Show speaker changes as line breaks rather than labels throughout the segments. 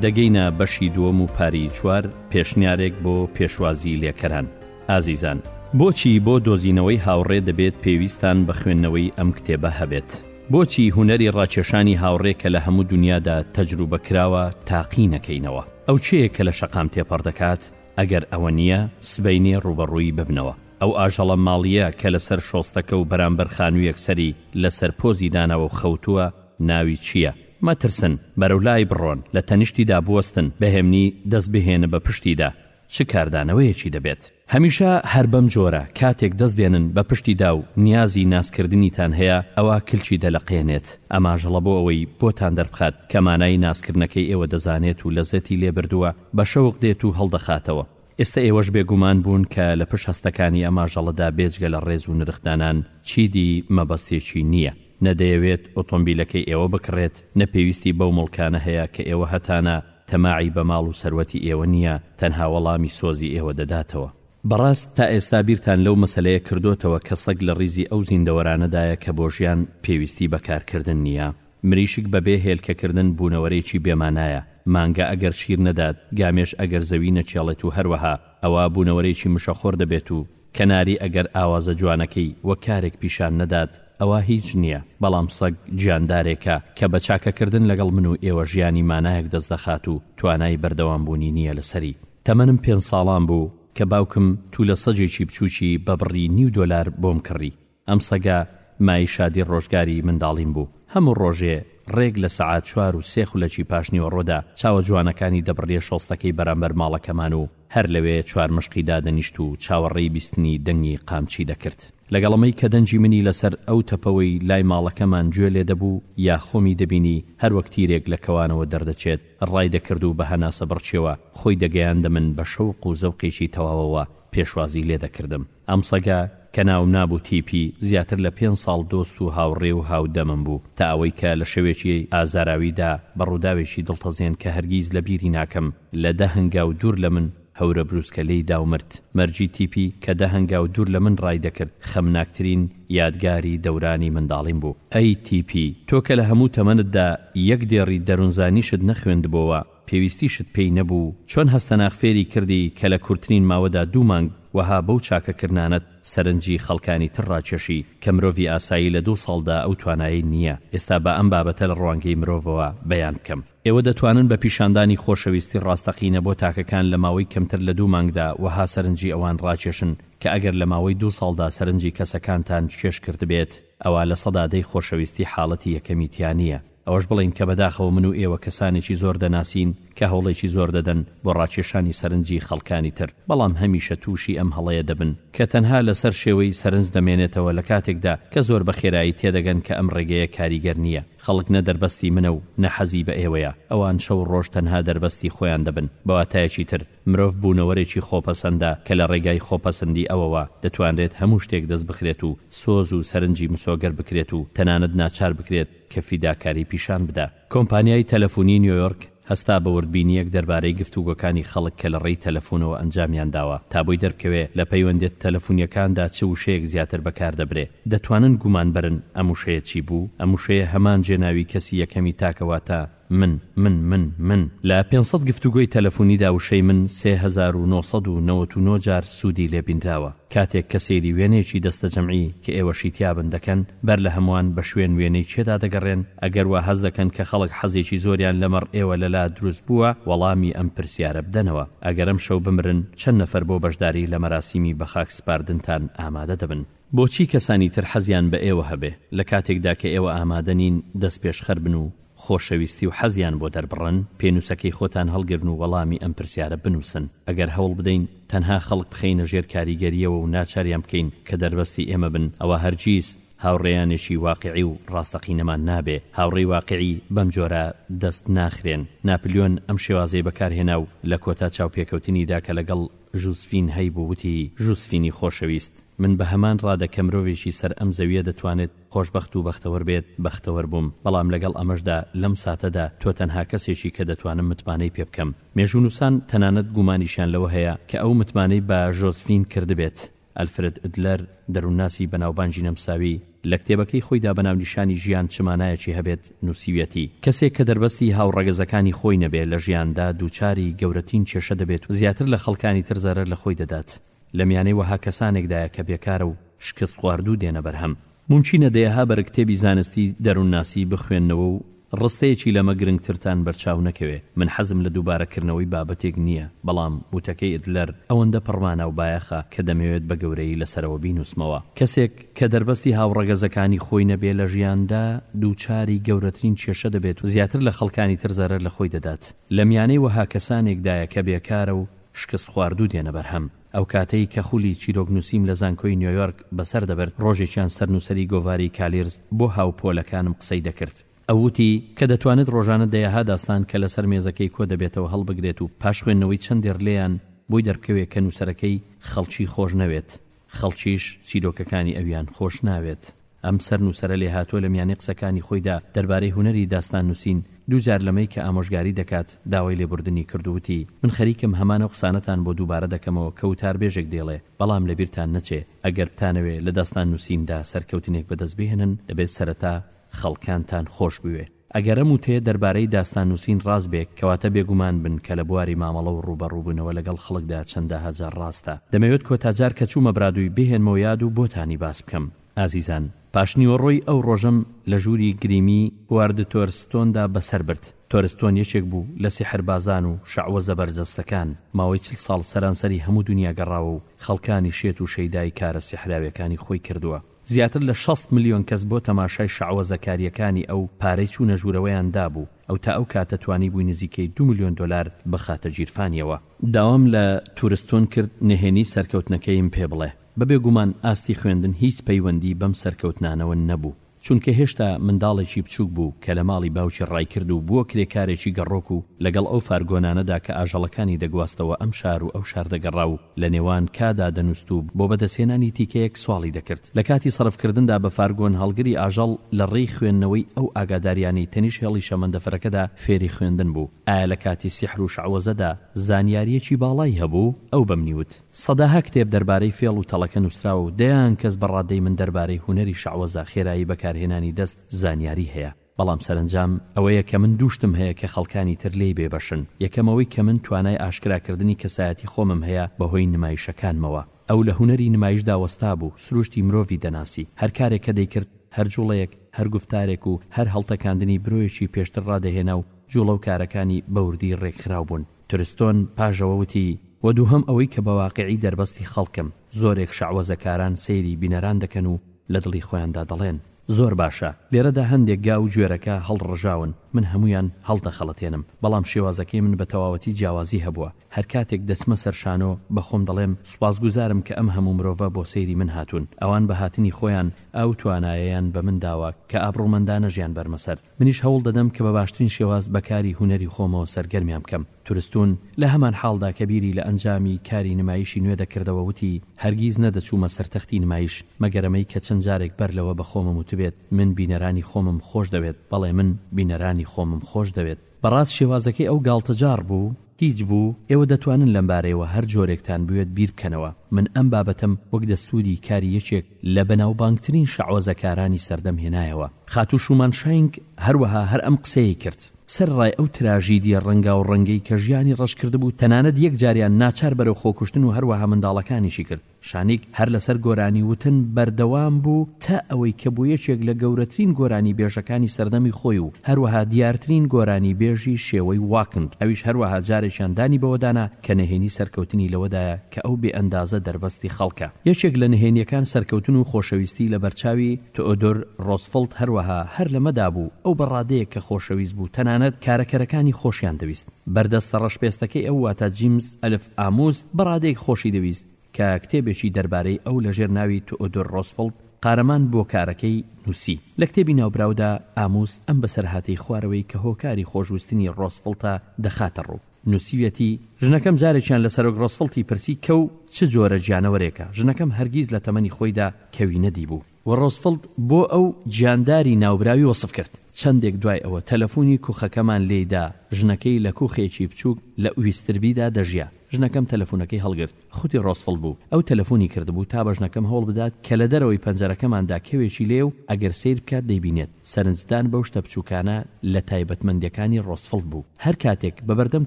دەگەینە بەشی دووەم و پاری چوار پێشنیارێک بۆ پێشوازی لێکەران ئازیزان، بۆچی بۆ دۆزینەوەی هاوڕێ دەبێت پێویستان بە خوێندنەوەی ئەم کتێبە هەبێت؟ بۆچی هونەری ڕاکێشانی هاوڕێ کە لە هەموو دونیادا تەجروبە کراوە تاقی نەکەینەوە؟ ئەو کێیە کە لە شەقام تێپەڕ دەکات؟ ئەگەر ئەوە نییە سبەینێ ڕووبەڕووی ببنەوە. ئەو ئاژەڵە ماڵییە کە لەسەر شۆستەکە و بەرامبەر خانوویەک سەری لەسەر پۆزی داناوە و خەوتووە، ناوی چیە؟ مەترسن بەرەو لای بڕۆن لە تەنیشتیدا بوەستن بەهێمنی دەست بهێنە بە پشتیدا چ کاردانەوەیەکی دەبێت؟ هەمیشە هەر بەم جۆرە کاتێک دەست دێنن بە پشتیدا و نیازی ناسکردنیتان هەیە ئەوا کلکی دەلەقێنێت ئەماژەڵە بۆ ئەوەی بۆتان دەربخات کە مانای ناسکردنەکەی ئێوە دەزانێت و لەزەتی لێبردووە بە شەوق دێت و هەڵدەخاتەوە ئێستە ئێوەش بێ گومان بوون کە لە پشت هەستەکانی ئەم ئاژەڵەدا بێجگە لە ڕێز و نرخدانان چیدی مەبەستێکی نییە. نە دەیەوێت ئۆتۆمبیلەکەی ئێوە بکڕێت، نە پێویستی بەو موڵکانە هەیە کە ئێوە هەتانە، تەماعی بە ماڵ و سەروەتی ئێوە نییە، تەنها وەڵامی سۆزی ئێوە دەداتەوە. بەڕاست تا ئێستا بیرتان لەو مەسەلەیە کردۆتەوە کە سەگ لە ڕیزی ئەو زیندەوەرانەدایە کە بۆ ژیان پێویستی بە کارکردن نییە؟ مریشک بە بێ هێلکە کردن بوونەوەرێکی بێ مانایە، مانگا ئەگەر شیر نەدات، گامێش ئەگەر زەوی نەکێڵێت و هەروەها ئەوا بوونەوەرێکی مشەخۆر دەبێت و کەناری ئەگەر ئاوازە جوانەکەی وەک کارێک پیشان نەدات ئەوا هیچ نییە، بەڵام سەگ گیاندارێکە کە بە چاکە کردن لەگەڵ من و ئێوە ژیانی مانایەک دەست دەخات و توانای بەردەوام بوونی نییە لەسەری. تەمەنم پێنج ساڵان بوو کە باوکم توولە سەگێکی بچووکی بە بڕی نیو دۆلار بۆم کڕی، ئەم سەگە مای شادی ڕۆژگاری منداڵیم بوو، هەموو ڕۆژێ ڕێک لە سەعات چوار و سێ خولەکی پاشنیوەڕۆدا چاوە جوانەکانی دەبڕیە شۆستەکەی بەرامبەر ماڵەکەمان و هەر لەوێ چوار مشقی دادەنیشت و چاوەڕێی بیستنی دەنگی قامچی دەکرد لەگەڵ ئەمەی کە دەنگی منی لەسەر ئەو تەپەوەی لای ماڵەکەمان گوێ لێ دەبوو یا خۆمی دەبینی هەروەک تیرێک لە کەوانەوە دەردەچێت ڕای دەکرد و بە هەناسەبڕکێوە خۆی دەگەیاندە من بە شەوق و زەوقێکی تەواوەوە پێشوازی لێ دەکردم. ئەم سەگە کە ناوم نابوو تیپی، زیاتر لە پێنج ساڵ دۆست و هاوڕێ و هاودەمم بوو، تا ئەوەی کە لە شەوێکی ئازاراویدا بە ڕووداوێکی دڵتەزێن کە هەرگیز لە بیری ناکەم، لە دە هەنگاو دوور لە من هەورە برووسکە لێی دا و مرد. مەرگی تیپی کە دە هەنگاو دوور لە من ڕای دەکرد، خەمناکترین یادگاری دەورانی منداڵیم بوو. ئەی تیپی، تۆ کە لە هەموو تەمەنتدا یەک دێڕی دەروونزانیشت نەخوێندبۆوە، پێویستیشت پێی نەبوو چۆن هەستەناخ فێری کردی کە لە کورترین ماوەدا دوو مانگ وەها بەو چاکە کردنانەت سەرنجی خەڵکانی تر ڕاکێشی کە مرۆڤی ئاسایی لە دوو ساڵدا ئەو توانایەی نییە ئێستا با ئەم بابەتە لە ڕوانگەی مرۆڤەوە بەیان بکەم ئێوە دەتوانن بە پیشاندانی خۆشەویستی ڕاستەقینە بۆ تاکەکان لە ماوەی کەمتر لە دوو مانگدا وەها سەرنجی ئەوان ڕاکێشن کە ئەگەر لە ماوەی دوو ساڵدا سەرنجی کەسەکانتان کێش کردبێت ئەوا لە سەدا دەی خۆشەویستی حاڵەتی یەکەمی تیا نییە ئەوەش بڵێین کە بەداخەوە من و ئێوە کەسانێکی زۆر دەناسین کە هەوڵێکی زۆر دەدەن بۆ ڕاکێشانی سەرنجی خەڵکانی تر بەڵام هەمیشە تووشی ئەم هەڵەیە دەبن کە تەنها لەسەر شێوەی سەرنج دەمێنێتەوە لە کاتێکدا کە زۆر بە خێرایی تێدەگەن کە ئەم ڕێگەیە کاریگەر نییە خەڵک نە دەربەستی منە و نە حەزی بە ئێوەیە ئەوان شەو و ڕۆژ تەنها دەربەستی خۆیان دەبن بە واتایەکی تر مرۆڤ بوونەوەرێکی خۆپەسەندە کە لە ڕێگای خۆپەسندی ئەوەوە دەتوانرێت هەموو شتێک دەست بخرێت و سۆز و سەرنجی مسۆگەر بکرێت و تەنانەت ناچار بکرێت کە فیداکاری پیشان بدا. کۆمپانیای تەلەفونی نیۆیۆرک هەستا بە وردبینییەک دەربارەی گفتوگۆکانی خەڵک کە لە ڕێی تەلەفونەوە ئەنجامیان داوە تا بۆی دەربکەوێ لە پەیوەندێت تەلەفونییەکاندا چ وشەیەک زیاتر بەکار دەبرێ. دەتوانن گومان بەرن ئەم وشەیە چی بوو؟ ئەم وشەیە هەمان جێناوی کەسی یەکەمی تاکە واتە من من من من لە پێنج سەد گفتوگۆی تەلەفونیدا وشەی من سێ هەزار و نۆ سەد و نەوەت و نۆ جار سودی لێ بینراوە کاتێک کە سەیری وێنەیەکی دەستەجەمعی کە ئێوەشی تیابن دەکەن بەر لە هەموان بە شوێن وێنەی کێدا دەگەڕێن ئەگەر وا هەست دەکەن کە خەڵک حەزێکی زۆریان لەمەڕ ئێوە لە لا دروست بووە وەڵامی ئەم پرسیارە بدەنەوە ئەگەر ئەمشەو بمرن چەند نەفەر بۆ بەشداری لە مەراسیمی بەخاک سپاردنتان ئامادە دەبن؟ بۆچی کەسانی تر حەزیان بە ئێوە هەبێ، لە کاتێکدا کە ئێوە ئامادە نین دەستپێشخەر بن و خۆشەویستی و حەزیان بۆ دەربڕن؟ پێنووسەکەی خۆتان هەڵگرن و وەڵامی ئەم پرسیارە بنووسن. ئەگەر هەوڵ بدەین تەنها خەڵک بخەینە ژێر کاریگەرییەوە و ناچاریان بکەین کە دەربەستی ئێمە بن، ئەوا هەرگیز هاوڕێیانێکی واقیعی و ڕاستەقینەمان نابێ. هاوڕێی واقیعی بەم جۆرە دەست ناخرێن. ناپلیۆن ئەم شێوازەی بەکار هێنا و لە کۆتا چاوپێکەوتنیدا کە لەگەڵ ژوزفین هەیبوو وتی، ژوزفینی خۆشەویست! من بە هەمان ڕادە کە مرۆڤێکی سەر ئەم زەوییە دەتوانێت خۆشبەخت و بەختەوەر بێت، بەختەوەر بووم، بەڵام لەگەڵ ئەمەشدا لەم ساتەدا تۆ تەنها کەسێکی کە دەتوانم متمانەی پێ بکەم. مێژوونووسان تەنانەت گومانیشیان لەوە هەیە کە ئەو متمانەی بە ژۆزفین کردبێت. ئەلفرد ئدلەر، دەروونناسی بەناوبانگی نەمساوی، لە کتێبەکەی خۆیدا بە ناونیشانی ژیان چ مانایەکی هەبێت نووسیویەتی، کەسێک کە دەربەستی هاوڕەگەزەکانی خۆی نەبێت لە ژیاندا دووچاری گەورەترین کێشە دەبێت و زیاتر لە خەڵکانی تر زەرەر لە خۆی دەدات. لە میانەی وەها کەسانێکدایە کە بێکارە و شکستخواردوو دێنە بەرهەم. مومچینە دەیەها بەرگ کتێبی زانستی دەروونناسی بخوێننەوە و ڕستەیەکی لەمە گرنگترتان بەرچاو نەکەوێ، من حەزم لە دووبارەکردنەوەی بابەتێک نییە، بەڵام وتەکەی ئدلەر ئەوەندە پڕمانا و بایەخە کە دەمەوێت بە گەورەیی لەسەرەوە بینووسمەوە. کەسێک کە دەربەستی هاوڕەگەزەکانی خۆی نەبێ لە ژیاندا دووچاری گەورەترین کێشە دەبێت و زیاتر لە خەڵکانی تر زەرەر لە خۆی دەدات. لە میانەی وەها کەسانێکدایە کە بێکارە و شکستخواردوو دێنە بەرهەم. ئەو کاتەی کە خولی چیرۆکنووسیم لە زانکۆی نیۆیۆرک بەسەر دەبرد، ڕۆژێکیان سەرنووسەری گۆڤاری کالیرز بۆ هاوپۆلەکانم قسەی دەکرد. ئەو وتی کە دەتوانێت ڕۆژانە دەیەها داستان کە لەسەر مێزەکەی کۆ دەبێتەوە هەڵبگرێت و پاش خوێندنەوەی چەند دێڕ لێیان بۆی دەربکەوێت کە نووسەرەکەی خەڵکی خۆش نەوێت. خەڵکیش چیرۆکەکانی ئەویان خۆش ناوێت. ئەم سەرنووسەرە لێهاتووە لە میانەی قسەکانی خۆیدا دەربارەی هونەری داستان نووسین، دوو جار لەمەی کە ئامۆژگاری دەکات، داوای لێبوردنی کرد و وتی، من خەریکم هەمان ئەو قسانەتان بۆ دووبارە دەکەمەوە کە وتاربێژێک دەیڵێ، بەڵام لەبیرتان نەچێ، ئەگەر بتانەوێ لە داستان نووسیندا سەرکەوتنێک بەدەست بهێنن، دەبێ سەرەتا خەڵکانتان خۆش بوێ. ئەگەر ئەم وتەیە دەربارەی داستان نووسین ڕاست بێک، کەواتە بێگومان بن کە لە بواری مامەڵە و ڕووبەڕووبوونەوە لەگەڵ خەڵکدا چەنداها جار ڕاستە. دەمەوێت کۆتا جار کە چوومە برادوی بهێنمەوە یاد و بۆتانی باس بکەم. ئازیزان، پاشنیوەڕۆی ئەو ڕۆژەم لە ژووری گریمی هوارد تۆرستۆندا بەسەر برد. تۆرستۆن یەکێک بوو لە سیحربازان و شەعوە زەبەرجەستەکان، ماوەی چل ساڵ سەرانسەری هەموو دونیا گەڕاوە و خەڵکانی شێت و شەیدای کارە سیحراوێکانی خۆی کردووە. زیاتر لە شەست ملیۆن کەس بۆ تەماشای شەعوەزە کارییەکانی ئەو، پارەی چوونە ژوورەوەیان دابوو، ئەو تا ئەو کاتە توانیبووی نزیکەی دوو ملیۆن دۆلار بخاتە گیرفانیەوە. داوام لە تورستون کرد نهێنیی سەرکەوتنەکەیم پێ بڵێ. بەبێ گومان ئاستی خوێندن هیچ پەیوەندیی بەم سەرکەوتنانەوە نەبوو، چونکە هێشتا منداڵێکی بچووک بوو کە لە ماڵی باوکی ڕایکرد و بووە کرێکارێکی گەڕۆک و لەگەڵ ئەو فارگۆنانەدا کە ئاژەڵەکانی دەگواستەوە ئەم شار و ئەو شار دەگەڕا و لە نێوان کادا دەنووست و بۆ بەدەستهێنانی تیکەیەک سواڵی دەکرد. لە کاتی سەرفکردندا بە فارگۆن هەڵگری ئاژەڵ، لە ڕێی خوێندنەوەی ئەو ئاگادارییانەی تەنیش هێڵی شەمەندەفەرەکەدا فێری خوێندن بوو. ئایا لە کاتی سیحر و شعوەزەدا زانیارییەکی باڵای هەبوو؟ ئەو بە منی وت. سەداها کتێب دەربارەی فێڵ و تەڵەکە نووسراوە و دەیان کەس بە ڕادەی من دەربارەی هونەری شعوەزە، خێرایی بەکارهێنانی دەست، زانیاری هەیە. بەڵام سەرەنجام ئەوەیە کە من دوو شتم هەیە کە خەڵکانی تر لێی بێ بەشن، یەکەم ئەوەی کە من توانای ئاشکرا کردنی کەسایەتی خۆمم هەیە بە هۆی نمایشەکانمەوە. ئەو لە هونەری نمایشدا وەستا بوو، سروشتی مرۆڤی دەناسی، هەر کارێک کە دەیکرد، هەر جوڵەیەک، هەر گوفتارێک و هەر هەڵتەکاندنی برۆیەکی پێشتر ڕادەهێنا و جوڵە و کارەکانی بە وردی ڕێکخراو بوون. ترستۆن پاش ئەوە وتی، وە دووهەم ئەوەی کە بە واقیعی دەربەستی خەڵکم، زۆرێک شەعوەزەکاران سەیری بینەران دەکەن و لە دڵی خۆیاندا دەڵێن، زۆر باشە لێرەدا هەندێک گا و گوێرەکە هەڵڕژاون من هەموویان هەڵدەخەڵەتێنم بەڵام شێوازەکەی من بە تەواوەتی جیاوازی هەبووە هەر کاتێک دەچمە سەر شانۆ بە خۆم دەڵێم سوپاسگوزارم کە ئەم هەموو مرۆڤە بۆ سەیری من هاتوون ئەوان بە هاتنی خۆیان ئەو توانایەیان بە من داوە کە ئابڕوومەندانە ژیان بەرمە سەر منیش هەوڵ دەدەم کە بە باشترین شێواز بە کاری هونەری خۆمەوە سەرگەرمیان بکەم. تورستون لە هەمان حاڵدا کە بیری لە ئەنجامی کاری نمایشی نوێ دەکردەوە وتی، هەرگیز نەدەچوومە سەر تەختی نمایش، مەگەر ئەمەی کە چەند جارێک بەر لەوە بە خۆمم وتبێت، من بینەرانی خۆمم خۆش دەوێت، بەڵێ من بینەرانی خۆمم خۆش دەوێت. بە ڕاست شێوازەکەی ئەو گاڵتەجاڕ بوو؟ هیچ بوو، ئێوە دەتوانن لەمبارەیەوە هەر جۆرێکتان بوێت بیر بکەنەوە، من ئەم بابەتەم وەک دەستووری کاری یەکێک، لە بەناوبانگترین شعوەزەکارانی سەردەم هێنایەوە. خاتوو شومانشاینگ هەروەها هەر ئەم قسەیەی کرد، سەرەڕای ئەو تراژیدییە ڕەنگاوڕەنگەی کە ژیانی ڕەش کردبوو، تەنانەت یەک جاریان ناچار بەرەو خۆکوشتن و هەروەها منداڵەکانیشی کرد. شانیگ هەر لەسەر گۆرانی وتن بەردەوام بوو تا ئەوەی کە بوو یەکێک لە گەورەترین گۆرانیبێژەکانی سەردەمی خۆی و هەروەها دیارترین گۆرانیبێژی شێوەی واکنگ، ئەویش هەروەها جارێکیان دانی بەوەدانا، کە نهێنی سەرکەوتنی لەوەدایە کە ئەو بێ ئەندازە دەربەستی خەڵکە. یەکێک لە نهێنییەکان سەرکەوتن و خۆشەویستی لە بەرچاوی تئۆدۆر ڕۆزفڵت هەروەها هەر لەمەدا بوو، ئەو بە ڕادەیەک کە خۆشەویست بوو تەنانەت کارەکەرەکانی خۆشیان دەویست. بەردەستە ڕەشپێستەکەی ئەو واتە جیمس ئەلف ئاموس بە ڕادەیەک خۆشی دەویست، کە کتێبێکی دەربارەی ئەو لەژێر ناوی تئۆدۆر ڕۆزفڵت قارەمان بۆ کارەکەی نووسی. لە کتێبی ناوبراودا ئاموس ئەم بەسەرهاتەی خوارەوەی کە هۆکاری خۆشویستنی ڕۆزفڵتە دەخاتە ڕوو. نووسیویەتی، ژنەکەم جارێکیان لە سەرۆک ڕۆزفڵتی پرسی کەو چ جۆرە گیانەوەرێکە، ژنەکەم هەرگیز لە تەمەنی خۆیدا کەوی نەدیبوو و ڕۆزفڵت بۆ ئەو گیانداری ناوبراوی وەسف کرد. چەندێک دوای ئەوە تەلەفونی کوخەکەمان لێی دا، ژنەکەی لە کوخێکی بچووک لە ئویستربیدا دەژیا، ژنەکەم تەلەفونەکەی هەڵگرت، خودی ڕۆزفڵ بوو، ئەو تەلەفونی کردبوو تا بەژنەکەم هەوڵ بدات کە لە دەرەوەی پەنجەرەکەماندا کەوێکی لێیە و ئەگەر سەیر بکات دەیبینێت، سەرنجدان بەو شتە بچوکانە لە تایبەتمەندیەکانی ڕۆزفڵ بوو، هەر کاتێک بە بەردەم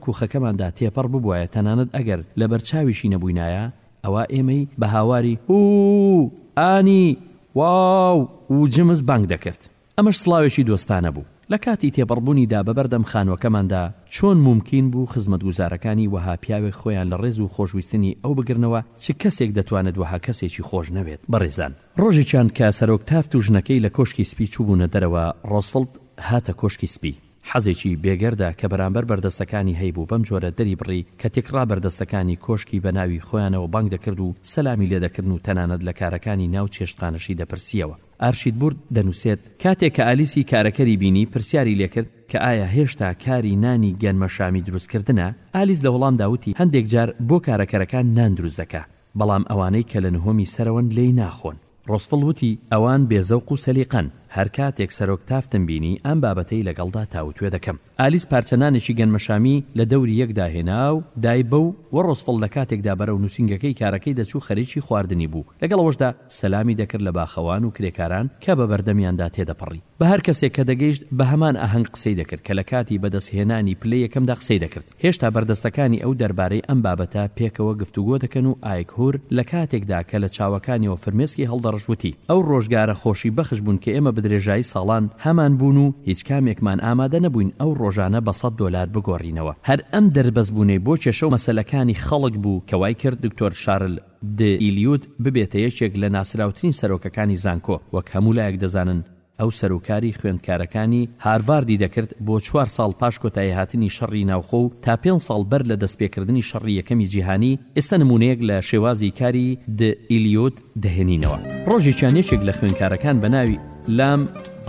کوخەکەماندا تێپەڕ ببوایە تەنانەت ئەگەر لە بەرچاویشی نەبوینایە ئەوا ئێمەی بە هاواری، ئوو، ئانی، واو، و جمز بانگ دەکرد. ئەمەش سڵاوێکی دۆستانە بوو. لە کاتی تێپەڕبوونیدا بە بەردەم خانووەکەماندا، چۆن مومکین بوو خزمەتگوزارەکانی وەها پیاوێک خۆیان لە ڕێز و خۆشویستنی ئەو بگرنەوە، چ کەسێک دەتوانێت وەها کەسێکی خۆش نەوێت؟ بەڕێزان. ڕۆژێکیان کە سەرۆک تافت و ژنەکەی لە کۆشکی سپی چووبوونە دەرەوە، ڕۆزفڵت هاتە کۆشکی سپی. حەزێکی بێگەردا کە بەرامبەر بەردەستەکانی هەیبوو بەم جۆرە دەریبڕی کە تێکڕا بەردەستەکانی کۆشکی بە ناوی خۆیانەوە بانگ دەکرد و سەلامی لێ دەکردن و تەنانەت لە کارەکانی ناو چێشتخانەشی دەپرسییەوە. ئارشید بورد دەنووسێت، کاتێک کە ئالیسی کارەکەری بینی پرسیاری لێ کرد کە ئایا هێشتا کاری نانی گەنمە شامی دروست کردنە؟ ئالیس لە وەڵامدا وتی، هەندێک جار بۆ کارەکەرەکان نان دروست دەکا. بەڵام ئەوانەی کە لە نهۆمی سەرەوەن لێی ناخۆن. ڕۆسفڵ وتی، ئەوان بێزەوق و سەلیقەن. هەر کاتێک سەرۆک تافتم بینی، ئەم بابەتەی لەگەڵدا تاووتوێ دەکەم. ئالیس پارچە نانێکی گەنمەشامی لە دەوری یەک داهێنا و دای بەو و ڕۆسفڵ لە کاتێکدا بەرەو نووسینگەکەی کارەکەی دەچوو خەریکی خواردنی بوو. لەگەڵ ئەوەشدا سەلامی دەکرد لە باخەوان و کرێکاران کە بە بەردەمیاندا تێدەپەڕی. بە هەر کەسێک کە دەگەیشت بە هەمان ئاهەنگ قسەی دەکرد کە لە کاتی بەدەستهێنانی پلەی یەکەمدا قسەی دەکرد. هێشتا بەردەستەکانی ئەو دەربارەی ئەم بابەتە پێکەوە گفتوگۆ دەکەن و ئایکهور لە کاتێکدا کە لە چاوەکانیەوە فرمێسکی هەڵدەڕشت وتی، ئەو ڕۆژگارە خۆشی بەخش بوون کە ئێمە بەدرێژایی ساڵان هەمان بوون و هیچ کامێکمان ئامادە نەبووین ئەو ڕۆژانە بە سەد دۆلار بگۆڕینەوە. هەر ئەم دەربەست بوونەی بۆ کێشە و مەسەلەکانی خەڵک بوو کە وای کرد دکتۆر شارل د ئیلیوت ببێتە یەکێک لە ناسراوترین سەرۆکەکانی زانکۆ. وەک هەموو لایەک دەزانن، ئەو سەروکاری خوێندکارەکانی هارڤاردی دەکرد بۆ چوار ساڵ پاش کۆتاییهاتنی شەڕی ناوخۆ و تا پێنج ساڵ بەر لە دەستپێکردنی شەڕی یەکەمی جیهانی، ئێستا نموونەیەک لە شێوازی کاری د. ئیلیوت دەهێنینەوە. ڕۆژێکیان یەکێک لە خوێندکارەکان بە ناوی، لام،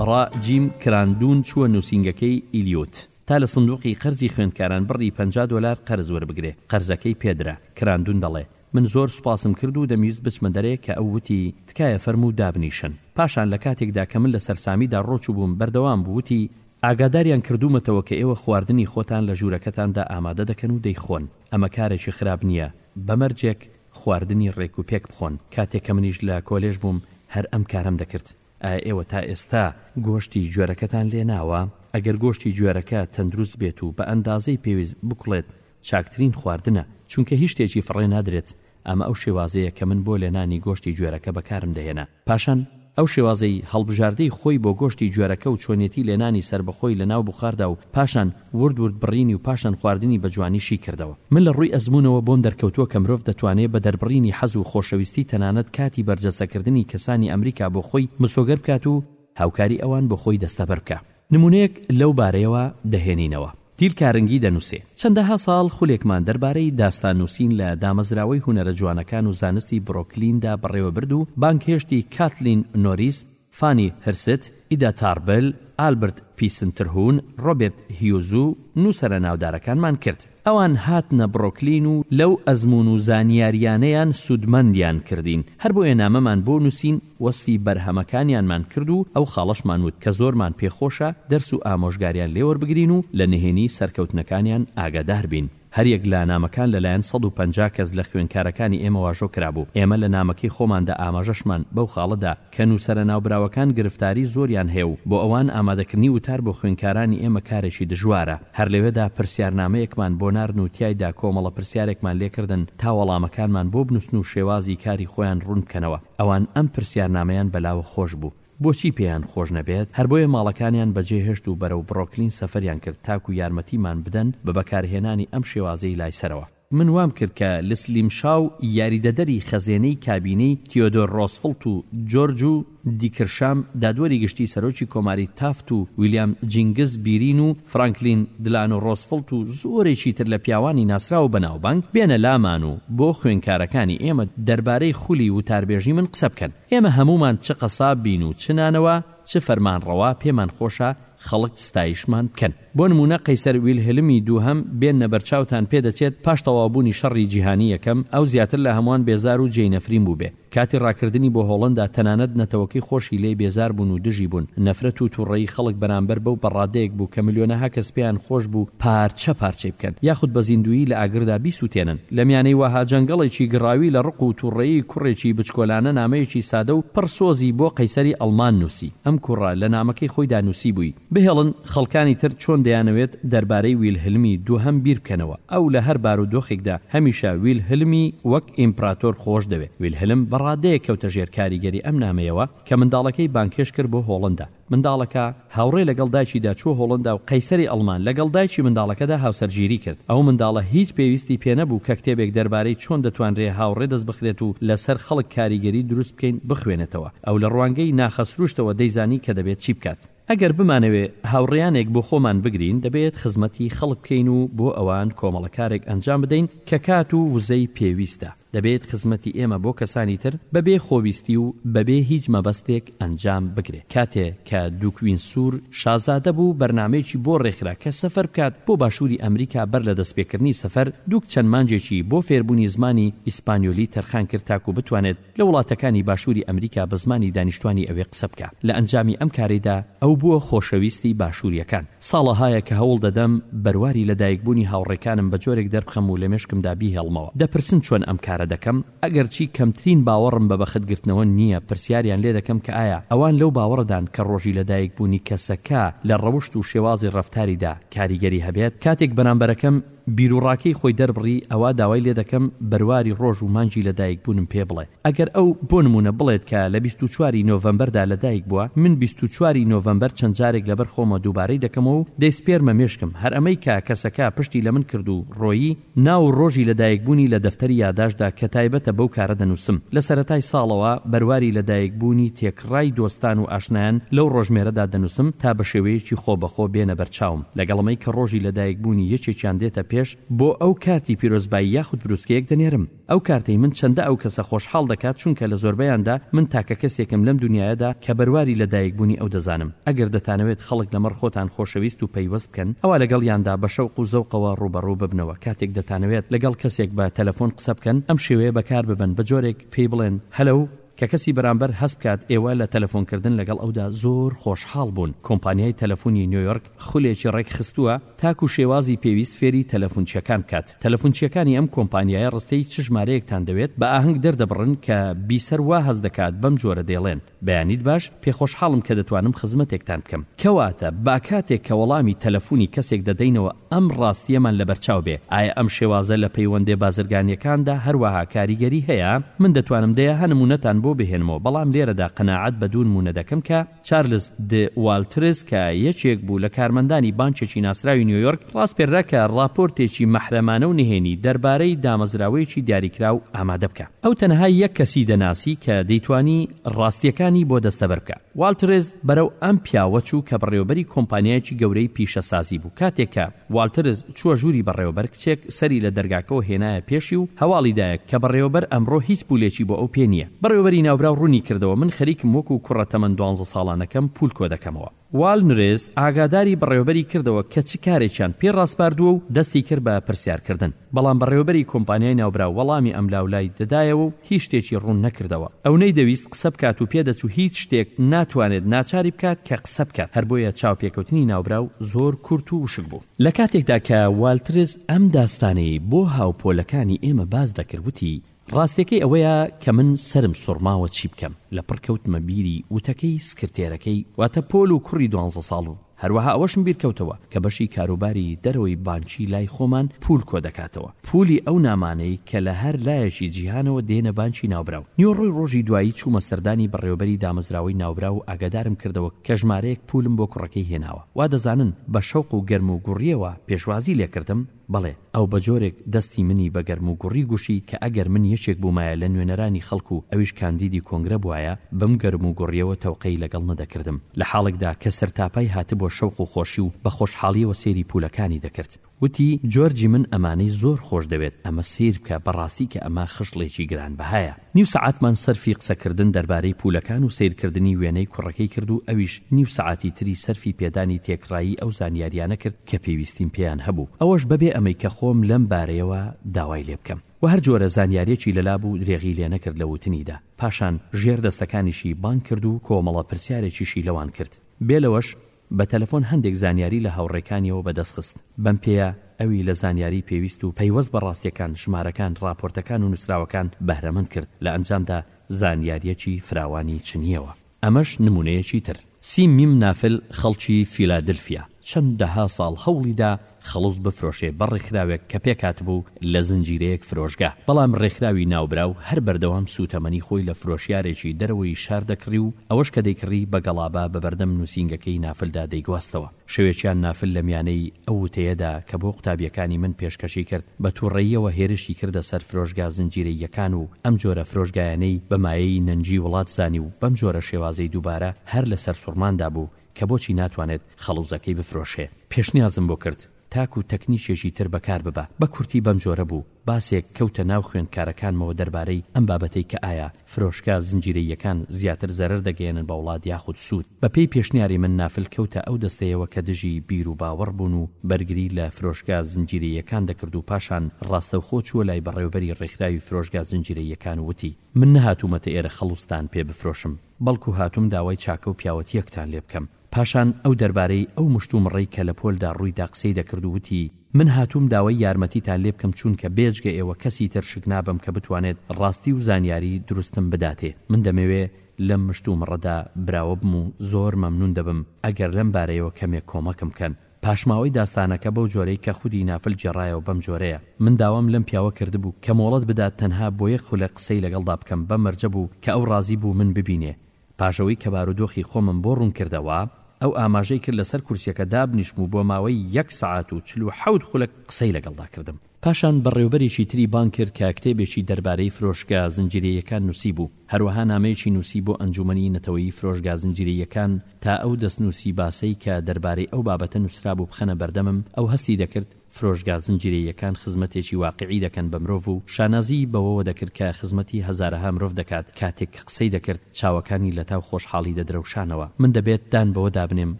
ڕا، جیم، کراندون چووە نووسینگەکەی ئیلیوت. تا لە سندوقی قەرزی خوێندکاران بڕی پەنجا دۆلار قەرز وەربگرێ، قەرزەکەی پێ درا. کراندون دەڵێ، من زۆر سوپاسم کرد و دەمویست بچمە دەرێ کە ئەو وتی، تکایە فەرموو دابنیشن. پاشان لە کاتێکدا کە من لە سەرسامیدا ڕۆچووبووم بەردەوام بوو وتی، ئاگاداریان کردوومەتەوە کە ئێوە خواردنی خۆتان لە ژوورەکەتاندا ئامادە دەکەن و دەیخۆن، ئەمە کارێکی خراپ نییە، بە مەرجێک خواردنی ڕێکوپێک بخۆن، کاتێک کە منیش لە کۆلێژ بووم هەر ئەم کارەم دەکرد. ئایا ئێوە تا ئێستا گۆشتی گوێرەکەتان لێ ناوە؟ ئەگەر گۆشتی گوێرەکە تەندروست بێت و بە ئەندازەی پێویست بکوڵێت چاکترین خواردنە، چونکە هیچ شتێکی فڕێ نادرێت، ئەمە ئەو شێوازەیە کە من بۆ لێنانی گۆشتی گوێرەکە بەکارم دەهێنا، پاشان ئەو شێوازەی هەڵبژاردەی خۆی بۆ گۆشتی گوێرەکە و چۆنیەتی لێنانی سەربەخۆی لەناو بوخاردا و پاشان. ورد ورد بڕینی و پاشان خواردنی بە جوانی شی کردەوە. من لە ڕووی ئەزموونەوە بۆم دەرکەوتووە کە مرۆڤ دەتوانێ بە دەربڕینی حەز و خۆشەویستی تەنانەت کاتی بەرجەستە کردنی کەسانی ئەمریکا بۆ خۆی مسۆگەر بکات و هاوکاری ئەوان بۆ خۆی دەستەبەر بکا. نموونەیەک لەو بارەیەوە دەهێنینەوە. تیل کارنگی دەنووسێ، چەندەها ساڵ خولێکمان دەربارەی داستان نووسین لە دامەزراوەی هونەرە جوانەکان و زانستی برۆکلیندا بەڕێوە برد و بانگهێشتی کاتلین نۆریس فانی هرست، ئیدا تاربل، ئالبرت پیسنترهون، رۆبێرت هیوز و نووسەرە ناودارەکانمان کرد. ئەوان هاتنە بڕۆکلین و لەو ئەزموون و زانیارییانەیان سوودمەندیان کردین. هەر بۆیە نامەمان بۆ نووسین، وەسفی بەرهەمەکانیانمان کرد و ئەو خاڵەشمان وت کە زۆرمان پێ خۆشە دەرس و ئامۆژگاریان لێ وەربگرین و لە نهێنی سەرکەوتنەکانیان ئاگادار بین. هەریەک لە نامەکان لەلایەن سەد و پەنجا کەس لە خوێنکارەکانی ئێمە واژۆ کرابوو. ئێمە لە نامەکەی خۆماندا ئاماژەشمان بەو خاڵە دا کە نووسەرە ناوبراوەکان گرفتاریی زۆریان هەیە و بۆ ئەوان ئامادەکردنی وتار بۆ خوێنکارانی ئێمە کارێکی دژوارە. هەر لەوێدا پرسیارنامەیەکمان بۆ نارن و تیایدا کۆمەڵە پرسیارێکمان لێ کردن تا وەڵامەکانمان بۆ بنووسن و شێوازی کاری خۆیان ڕوون بکەنەوە. ئەوان ئەم پرسیارنامەیان بەلاوە خۆش بوو. بۆچی پێیان خۆش نەبێت؟ هەر بۆیە ماڵەکانیان بەجێ هێشت و بەرەو بڕۆکلین سەفەریان کرد تاکو یارمەتیمان بدەن بە بەکارهێنانی ئەم شێوازەی لای سەرەوە. من وام کرد کە لسلیم شاو یاریدەدەری خەزێنەی کابینەی تیۆدۆر ڕۆزفڵت و جۆرج و دیکرشام دادوەری گشتی سەرۆکی کۆماری تافت و ویلیام جینگز بیرین و فرانکلین دلانۆ ڕۆزفڵت و زۆرێکی تر لە پیاوانی ناسراو و بەناوبانگ بێنە لامان و بۆ خوێنکارەکانی ئێمە دەربارەی خولی وتاربێژی من قسە بکەن. ئێمە هەموومان چ قەساب بین و چ نانەوا، چ فەرمانڕەوا، پێمان خۆشە خەڵک ستایشمان بکەن. بۆ نموونە قەیسەر ویلهلمی دووهەم بێننە بەرچاوتان پێ دەچێت پاش تەواوبوونی شەڕی جیهانی یەکەم ئەو زیاتر لە هەمووان بێزار و جێی نەفرین بووبێ. کاتی ڕاکردنی بۆ هۆڵەندا تەنانەت نەتەوەکەی خۆشی لێی بێزار بوون و دژی بوون. نەفرەت و تووڕەیی خەڵک بەرامبەر بەو بە ڕادەیەک بوو کە ملیۆنەها کەس پێیان خۆش بوو پارچە پارچەی بکەن یاخود بە زیندوویی لە ئاگردا بیسووتێنن. لە میانەی وەها جەنگەڵێکی گڕاوی لە ڕق و توڕەیی کوڕێکی بچکۆلانە نامەیەکی سادە و پڕ سۆزی بۆ قەیسەری ئەڵمان نووسی. ئەم کوڕە لە نامەکەی خۆیدا نووسیبووی، بهێڵن خەڵکانی تر چۆن دەیانەوێت دەربارەی ویلهلمی دووهەم بیر بکەنەوە، ئەو لە هەر بارودۆخێکدا هەمیشە ویلهلمی وەک ئیمپراتۆر خۆش دەوێت. ویلهلم بە ڕادەیەک کەوتە ژێر کاریگەری ئەم نامەیەوە کە منداڵەکەی بانگهێشت کرد بۆ هۆڵەندا. منداڵەکە هاوڕێ لەگەڵ دایکیدا چووە هۆڵەندا و قەیسەری ئەڵمان لەگەڵ دایکی منداڵەکەدا هاوسەرگیری کرد. ئەو منداڵە هیچ پێویستی پێ نەبوو کە کتێبێک دەربارەی چۆن دەتوانرێ هاوڕێ دەست بخرێت و لەسەر خەڵک کاریگەری دروست بکەین، بخوێنێتەوە. ئەو لە ڕوانگەی ناخەسروشتەوە دەیزانی کە دەبێت چی بکات. ئەگەر بمانەوێ هاوڕێیانێک بۆ خۆمان بگرین، دەبێت خزمەتی خەڵک بکەین و بۆ ئەوان کۆمەڵەکارێک ئەنجام بدەین کە کات و وزەی پێویستە. دەبێت خزمەتی ئێمە بۆ کەسانی تر بەبێ خۆویستی و بەبێ هیچ مەبەستێک ئەنجام بگرێت. کاتێ کە دوک وینسور شازادە بوو، بەرنامەیەکی بۆ ڕێکخرا کە سەفەر بکات بۆ باشووری ئەمریکا بەر لە دەستپێکردنی سەفەر، دوک چەند مانجێکی بۆ فێربوونی زمانی ئیسپانیۆلی تەرخان کرد تاکوو بتوانێت لە وڵاتەکانی باشووری ئەمریکا بە زمانی دانیشتوانی ئەوێ قسە بکا. لە ئەنجامی ئەم کارەیدا ئەو بووە خۆشەویستی باشوورییەکان. ساڵەهایە کە هەوڵ دەدەم بەرواری لەدایکبوونی هاوڕێکانم بە جۆرێک دەربخەم و لە مێشکمدا بیهێڵمەوە. دەپرسن چۆن ئەم کارە دەکەم؟ ئەگەرچی کەمترین باوەڕم بە بەختگرتنەوە نییە، پرسیاریان لێ دەکەم کە ئایا ئەوان لەو باوەڕەدان کە ڕۆژی لەدایکبوونی کەسەکە لە ڕەوشت و شێوازی ڕەفتاریدا کاریگەری هەبێت؟ کاتێک بەرامبەرەکەم بیروڕاکەی خۆی دەربڕی، ئەوا داوای لێ دەکەم بەرواری ڕۆژ و مانگی لە دایک بوونم پێ بڵێ. ئەگەر ئەو، بۆ نموونە، بڵێت کە لە بیست و چوار ی نۆڤەمبەردا لە دایک بووە، من بیست و چوار ی نۆڤەمبەر چەند جارێک لەبەر خۆمەوە دووبارەی دەکەمەوە و دەیسپێرمە مێشکم، هەر ئەمەی کە کەسەکە پشتی لە من کرد و ڕۆیی، ناو و ڕۆژی لە دایک بوونی لە دەفتەری یاداشتدا کە تایبەتە بەو کارە دەنووسم. لە سەرەتای ساڵەوە بەرواری لە دایک بوونی تێکڕای دۆستان و ئاشنایان لەو ڕۆژمێرەدا دەنووسم تا بە شێوەیەکی خۆ بە خۆ بێنە بەر چاوم. لەگەڵ ئەمەی کە ڕۆژی لەدایکبوونی یەکێکیان دێتە پێش، بۆ ئەو کارتی پیرۆزبایی یاخود بروسکەیەک دەنێرم. ئەو کارتەی من چەندە ئەو کەسە خۆشحاڵ دەکات چونکە لە زۆربەیاندا من تاکە کەسێکم لەم دونیایەدا کە بەرواری لەدایکبوونی ئەو دەزانم. ئەگەر دەتانەوێت خەڵک لەمەڕ خۆتان خۆشەویست و پەیوەست بکەن، ئەوا لەگەڵیاندا بە شەوق و زەوقەوە ڕووبەڕوو ببنەوە. کاتێک دەتانەوێت لەگەڵ کەسێک بە تەلەفۆن قسە بکەن، ئەم شێوەیە بەکار ببەن، بە جۆرێک پێی بڵێن، هەلەو! کە کەسی بەرامبەر هەست بکات ئێوە لە تەلەفۆن کردن لەگەڵ ئەودا زۆر خۆشحاڵ بوون کۆمپانیای تەلەفونی نۆیۆرک خولێکی ڕێک خستووە تاکو شێوازی پێویست فێری تەلەفونچیەکان بکات تەلەفونچیەکانی ئەم کۆمپانیایە ڕستەی چ ژمارەیەکتان دەوێت بە ئاهەنگ دەردەبڕن کە بیسەر وا هەست دەکات بەم جۆرە دەیڵێن بەیانیت باش پێ خۆشحاڵم کە دەتوانم خزمەتێکتان بکەم کەواتە با کاتێک کە وەڵامی تەلەفونی کەسێک دەدەینەوە ئەم ڕاستییەمان لەبەرچاو بێ، ئایا ئەم شێوازە لە پەیوەندێ بازرگانییەکاندا هەروەها کاریگەری هەیە؟ من دەتوانم دەیەها نموونەتان بۆ بهێنمەوە، بەڵام لێرەدا قەناعەت بە دوو نموونە دەکەم کە چارلز د والترز کە یەکێک بوو لە کارمەندانی بانکێکی ناسراوی نیۆیۆرک ڕاسپێردرا کە ڕاپۆرتێکی مەحرەمانە و نهێنی دەربارەی دامەزراوەیەکی دیاریکراو ئامادە بکا. ئەو تەنەها یەک کەسی دەناسی کە دەیتوانی ڕاستییەکانی بۆ دەستەبەر بکا. والترز بەرەو ئەم پیاوە چوو کە بەڕێوەبەری کۆمپانیایەکی گەورەی پیشەسازی بوو، کاتێک کە والترز چووە ژووری بەڕێوەبەر کچێک سەری لە دەرگاکەوە هێنایە پێشی و هەواڵی دایە کە بەڕێوەبەر ئەمڕۆ هیچ پولێکی بۆ ئەو پێ نییە، بەڕێوەبەری ناوبراو ڕوونی کردەوە من خەریکم وەکو کوڕە تەمەن دوانزە ساڵانەکەم پول کۆدەکەمەوە. والنرز ئاگاداری بەڕێوەبەری کردەوە کە چ کارێکیان پێ ڕاسپاردووە و دەستی کرد بە پرسیارکردن، بەڵام بەڕێوەبەری کۆمپانیای ناوبراو وەڵامی ئەملاولای دەدایەوە و، هیچ شتێکی ڕوون نەکردەوە. ئەو نەیدەویست قسە بکات و پێدەچوو هیچ شتێک ناتوانێت ناچاری بکات کە قسە بکات، هەر بۆیە چاوپێکەوتنی ناوبراو زۆر کورت و وشک بوو. لە کاتێکدا کە والترز ئەم داستانەی بۆ هاوپۆلەکانی ئێمە باس دەکرد وتی، ڕاستیەکەی ئەوەیە کە من سەرم سوڕماوە چی بکەم، لەپڕ کەوتمە بیری وتەکەی سکرتێرەکەی، واتە پۆل و کوڕی دوانزە ساڵ بوو. هەروەها ئەوەشم بیرکەوتەوە کە بەشی کاروباری دەرەوەی بانکی لای خۆمان پول کۆدەکاتەوە، پولی ئەو نامانەی کە لە هەر لایەکی جیهانەوە دێنە بانکی ناوبراو. نیوەڕۆی ڕۆژی دوایی چوومە سەردانی بەڕێوەبەری دامەزراوەی ناوبراو و ئاگادارم کردەوە کە ژمارەیەک پولم بۆ کوڕەکەی هێناوە. وادەزانن بە شەوق و گەرموگوڕییەوە پێشوازی لێکردم. بەڵێ، ئەو بە جۆرێک دەستی منی بە گەرم و گوڕی گوشی کە ئەگەر من یەکێک بوومایە لە نوێنەرانی خەڵک و ئەویش کاندیدی کۆنگرە بووایە، بەم گەرم و گوڕیەوە تەوقەی لەگەڵ نەدەکردم. لە حاڵێکدا کە سەرتاپای هاتبووە شەوق و خۆشی و بە خۆشحاڵیەوە سەیری پوولەکانی دەکرد. وتی، جۆرجی من ئەمانەی زۆر خۆش دەوێت، ئەمە سەیر بکە، بەڕاستی کە ئەمە خشڵێکی گرانبەهایە. نیو سەعاتمان سەرفی قسەکردن دەربارەی پولەکان و سەیرکردنی وێنەی کوڕەکەی کرد و ئەویش نیو سەعاتی تری سەرفی پێدانی تێکڕایی ئەو زانیاریانە کرد کە پێویستیم پێیان هەبوو ئەوەش بەبێ ئەمەی کە خۆم لەم بارەیەوە داوای لێ بکەم و هەر جۆرە زانیارێکی لەلا بوو درێغی لێ نەکرد لە وتنیدا پاشان ژێر دەستەکانیشی بانگ کرد و کۆمەڵە پرسیارێکیشی لەوان کرد بێ لەوەش بە تەلەفۆن هەندێک زانیاری لە هاوڕێکانیەوە بەدەست خست. بەم پێیە ئەوی لە زانیاری پێویست و پەیوەست بە ڕاستیەکان، ژمارەکان، ڕاپۆرتەکان و نوسراوەکان بەهرەمەند کرد، لە ئەنجامدا زانیاریەکی فراوانی چنیەوە. ئەمەش نمونەیەکی تر. سیمیم نافل خەڵکی فیلادلفیا چەندەها ساڵ هەوڵیدا خڵوز بفرۆشێ بە ڕێکخراوێک کە پێکهاتبوو لە زنجیرەیەک فرۆشگا، بەڵام ڕێکخراوی ناوبراو هەر بەردەوام سووتەمەنی خۆی لە فرۆشیارێکی دەرەوەی شار دەکڕی و ئەوەش کە دەیکڕی بە گەڵابە بە بەردەم نووسینگەکەی نافلدا دەیگواستەوە. شەوێکیان نافل لە میانەی ئەو وتەیەدا کە بۆ قوتابییەکانی من پێشکەشی کرد، بە تووڕەییەوە هێرشی کردە سەر فرۆشگا زنجیرەییەکان و ئەم جۆرە فرۆشگایانەی بە مایەی نەنگی وڵات زانی و بەم جۆرە شێوازەی دووبارە هەر لە سەرسوڕماندا بوو، کە بۆچی ناتوانێت خەڵوزەکەی بفرۆشێ پێشنیازم بۆ کرد تاکو تەکنیکێکی تر بەکار ببا بە کورتی بەم جۆرە بوو باسێک کەوتە ناو خوێندکارەکانمەوە دەربارەی ئەم بابەتەی کە ئایا فرۆشکە زنجیرەییەکان زیاتر زەرەر دەگەیەنن بە وڵات یاخود سوود بە پێی پێشنیاری من نافل کەوتە ئەو دەستەیەوە کە دژی بیر و باوەڕ بوون و بەرگری لە فرۆشگا زنجیرەییەکان دەکرد و پاشان ڕاستەوخۆ چووە لای بەڕێوەبەری ڕێکخراوی فرۆشگا زنجیرەییەکان و وتی من نەهاتوومەتە ئێرە خەڵوزتان پێ بفرۆشم بەڵکو هاتووم داوای چاکە و پیاوەتییەکتان لێ بکەم. پاشان ئەو دەربارەی ئەو مشتومڕەی کە لە پۆلدا ڕووی دا قسەی دەکرد و وتی، من هاتووم داوای یارمەتیتان لێ بکەم چوونکە بێجگە ئێوە کەسی تر شک نابەم کە بتوانێت ڕاستی و زانیاری دروستم بداتێ. من دەمەوێ لەم مشتومڕەدا براوە بم و زۆر مەمنوون دەبم ئەگەر لەم بارەیەوە کەمێک کۆمەکم بکەن. پاشماوەی داستانەکە بەو جۆرەی کە خودی نافل گێڕایەوە بەم جۆرەیە، من داوام لەم پیاوە کردبوو کە مۆڵەت بدات تەنها بۆ یەک خولەک قسەی لەگەڵدا بکەم بەم مەرجە بوو کە ئەو ڕازی بوو من ببینێ پاشئەوەی کە بارودۆخی خۆمم بۆ ڕوون کردەوە ئەو ئاماژەی کرد لەسەر کورسیەکە دابنیشم و بۆ ماوەی یەک سەعات و چل و حەوت خولەک قسەی لەگەڵدا کردم پاشان بەڕێوبەرێکی تری بانگ کرد کە کتێبێکی دەربارەی فرۆشگا زنجیرەییەکان نووسیبوو، هەروەها نامەیەکی نووسی بۆ ئەنجوومەنی نەتەوەیی فرۆشگا زنجیرەییەکان تا ئەو دەستنووسی باسەی کە دەربارەی ئەو بابەتە نووسرابوو بخەنە بەردەمم، ئەو هەستی دەکرد فرۆشگا زنجیرەییەکان خزمەتێکی واقیعی دەکەن بە مرۆڤ و شانازیی بەوەوە دەکرد کە خزمەتی هەزارەها مرۆڤ دەکات، کاتێک کە قسەی دەکرد چاوەکانی لەتاو خۆشحاڵی دەدرەوشانەوە، من دەبێت دان بەوەدا بنێم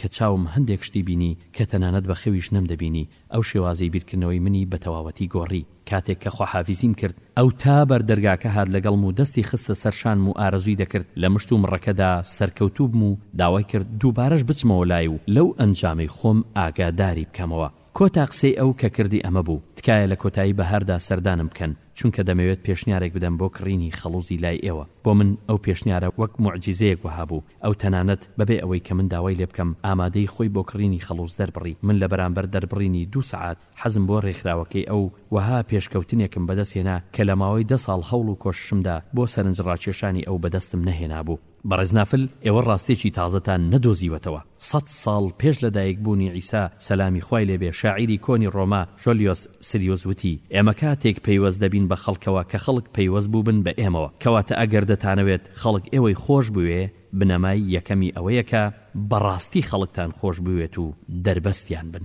کە چاوم هەندێک شتی بینی کە تەنانەت بە خەویش نەمدەبینی، ئەو شێوازی بیرکردنەوەی منی بە تەواوەتی گۆڕی. کاتێک کە خواحافیزیم کرد، ئەو تا بەر دەرگاکە هات لەگەڵم و دەستی خستە سەر شانم و ئارەزووی دەکرد لە مشت و مڕەکەدا سەرکەوتوو بم و داوای کرد دووبارەش بچمەوە لای و لەو ئەنجامەی خۆم ئاگاداری بکەمەوە. کۆتا قسەی ئەو کە کردی ئەمە بوو، تکایە لە کۆتایی بەهاردا سەردانم بکەن. چونکە دەمەوێت پێشنیارێک بدەم بۆ کڕینی خەڵوزی لای ئێوە. بۆ من ئەو پێشنیارە وەک موعجیزەیەک وەها بوو. ئەو تەنانەت بەبێ ئەوەی کە من داوای لێ بکەم، ئامادەیی خۆی بۆ کڕینی خەڵوز دەربڕی. من لە بەرامبەر دەربڕینی دوو سەعات، حەزم بۆ رێکخراوەکەی ئەو، وەها پێشکەوتنێکم بەدەست هێنا کە لە ماوەی دە ساڵ هەوڵ و کۆششمدا بۆ سەرنجڕاکێشانی ئەو بەدەستم نەهێنابوو. بەڕێز نافل ئێوە ڕاستێکی تازەتان نەدۆزیوەتەوە سەد ساڵ پێش لە دایک بوونی عیسا سەلامی خوای لێ بێ شاعیری کۆنی ڕۆما ژۆلیۆس سریوس وتی ئێمە کا تێک پەیوەست دەبین بە خەڵکەوە کە خەڵک پەیوەست بووبن بە ئێمەوە کەواتە ئەگەر دەتانەوێت خەڵک ئێوەی خۆش بوێ بنەمای یەکەمی ئەوەیە کە بەڕاستی خەڵکتان خۆش بوێت و دەربەستیان بن.